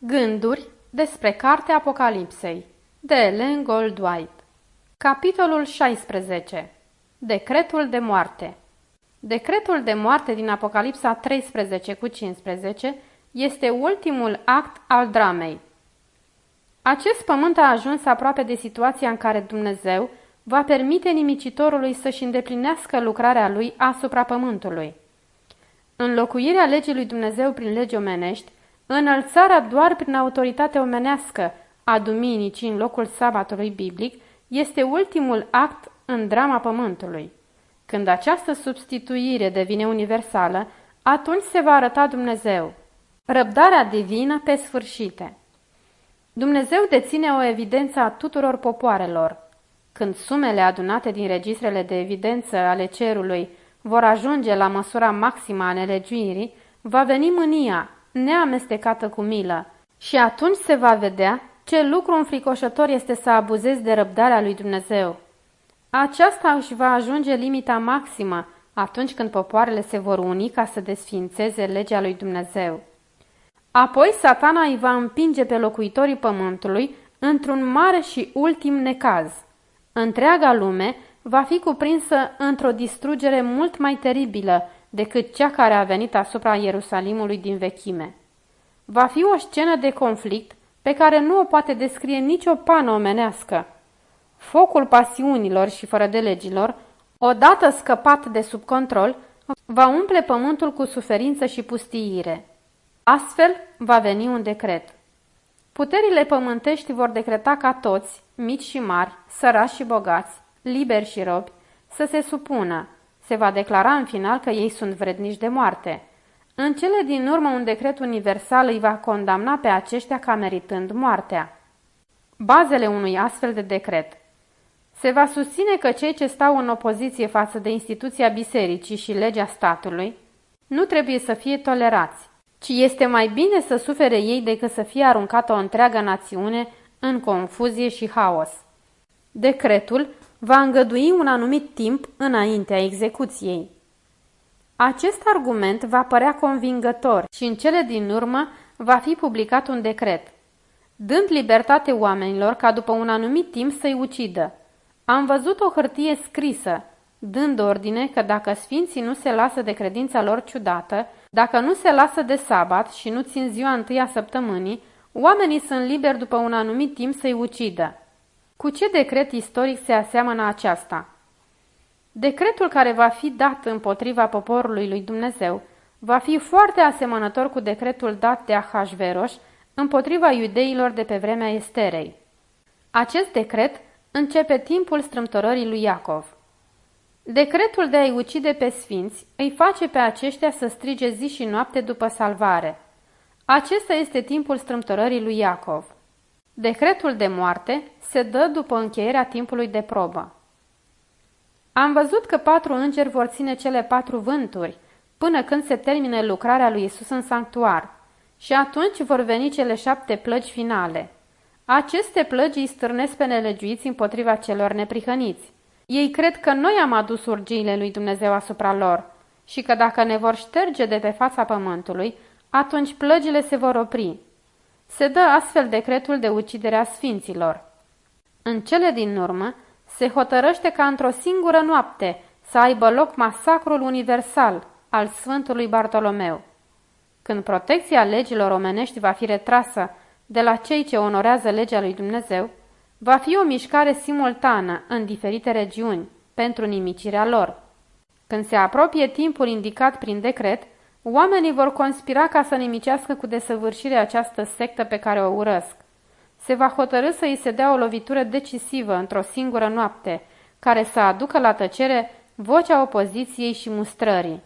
Gânduri despre Cartea Apocalipsei de Ellen Goldwhite Capitolul 16 Decretul de moarte Decretul de moarte din Apocalipsa 13 cu 15 este ultimul act al dramei. Acest pământ a ajuns aproape de situația în care Dumnezeu va permite nimicitorului să-și îndeplinească lucrarea lui asupra pământului. Înlocuirea legii lui Dumnezeu prin legi omenești Înălțarea doar prin autoritate omenească a duminicii în locul sabatului biblic este ultimul act în drama pământului. Când această substituire devine universală, atunci se va arăta Dumnezeu. Răbdarea divină pe sfârșite. Dumnezeu deține o evidență a tuturor popoarelor. Când sumele adunate din registrele de evidență ale cerului vor ajunge la măsura maximă a nelegiuirii, va veni mânia, neamestecată cu milă. Și atunci se va vedea ce lucru înfricoșător este să abuzezi de răbdarea lui Dumnezeu. Aceasta își va ajunge limita maximă atunci când popoarele se vor uni ca să desfințeze legea lui Dumnezeu. Apoi satana îi va împinge pe locuitorii pământului într-un mare și ultim necaz. Întreaga lume va fi cuprinsă într-o distrugere mult mai teribilă decât cea care a venit asupra Ierusalimului din vechime. Va fi o scenă de conflict pe care nu o poate descrie nicio pană omenească. Focul pasiunilor și fără de legilor, odată scăpat de sub control, va umple pământul cu suferință și pustiire. Astfel va veni un decret. Puterile pământești vor decreta ca toți, mici și mari, sărași și bogați, liberi și robi, să se supună, se va declara în final că ei sunt vrednici de moarte. În cele din urmă, un decret universal îi va condamna pe aceștia ca meritând moartea. Bazele unui astfel de decret Se va susține că cei ce stau în opoziție față de instituția bisericii și legea statului nu trebuie să fie tolerați, ci este mai bine să sufere ei decât să fie aruncată o întreagă națiune în confuzie și haos. Decretul va îngădui un anumit timp înaintea execuției. Acest argument va părea convingător și în cele din urmă va fi publicat un decret, dând libertate oamenilor ca după un anumit timp să-i ucidă. Am văzut o hârtie scrisă, dând ordine că dacă sfinții nu se lasă de credința lor ciudată, dacă nu se lasă de sabat și nu țin ziua întâia săptămânii, oamenii sunt liberi după un anumit timp să-i ucidă. Cu ce decret istoric se aseamănă aceasta? Decretul care va fi dat împotriva poporului lui Dumnezeu va fi foarte asemănător cu decretul dat de Ahasveros împotriva iudeilor de pe vremea Esterei. Acest decret începe timpul strâmtorării lui Iacov. Decretul de a-i ucide pe sfinți îi face pe aceștia să strige zi și noapte după salvare. Acesta este timpul strâmtorării lui Iacov. Decretul de moarte se dă după încheierea timpului de probă. Am văzut că patru îngeri vor ține cele patru vânturi până când se termine lucrarea lui Isus în sanctuar și atunci vor veni cele șapte plăgi finale. Aceste plăgi îi stârnesc pe nelegiuiți împotriva celor neprihăniți. Ei cred că noi am adus urgiile lui Dumnezeu asupra lor și că dacă ne vor șterge de pe fața pământului, atunci plăgile se vor opri. Se dă astfel decretul de ucidere a sfinților. În cele din urmă, se hotărăște ca într-o singură noapte să aibă loc masacrul universal al Sfântului Bartolomeu. Când protecția legilor omenești va fi retrasă de la cei ce onorează legea lui Dumnezeu, va fi o mișcare simultană în diferite regiuni pentru nimicirea lor. Când se apropie timpul indicat prin decret, oamenii vor conspira ca să nimicească cu desăvârșire această sectă pe care o urăsc se va hotărâ să îi se dea o lovitură decisivă într-o singură noapte, care să aducă la tăcere vocea opoziției și mustrării.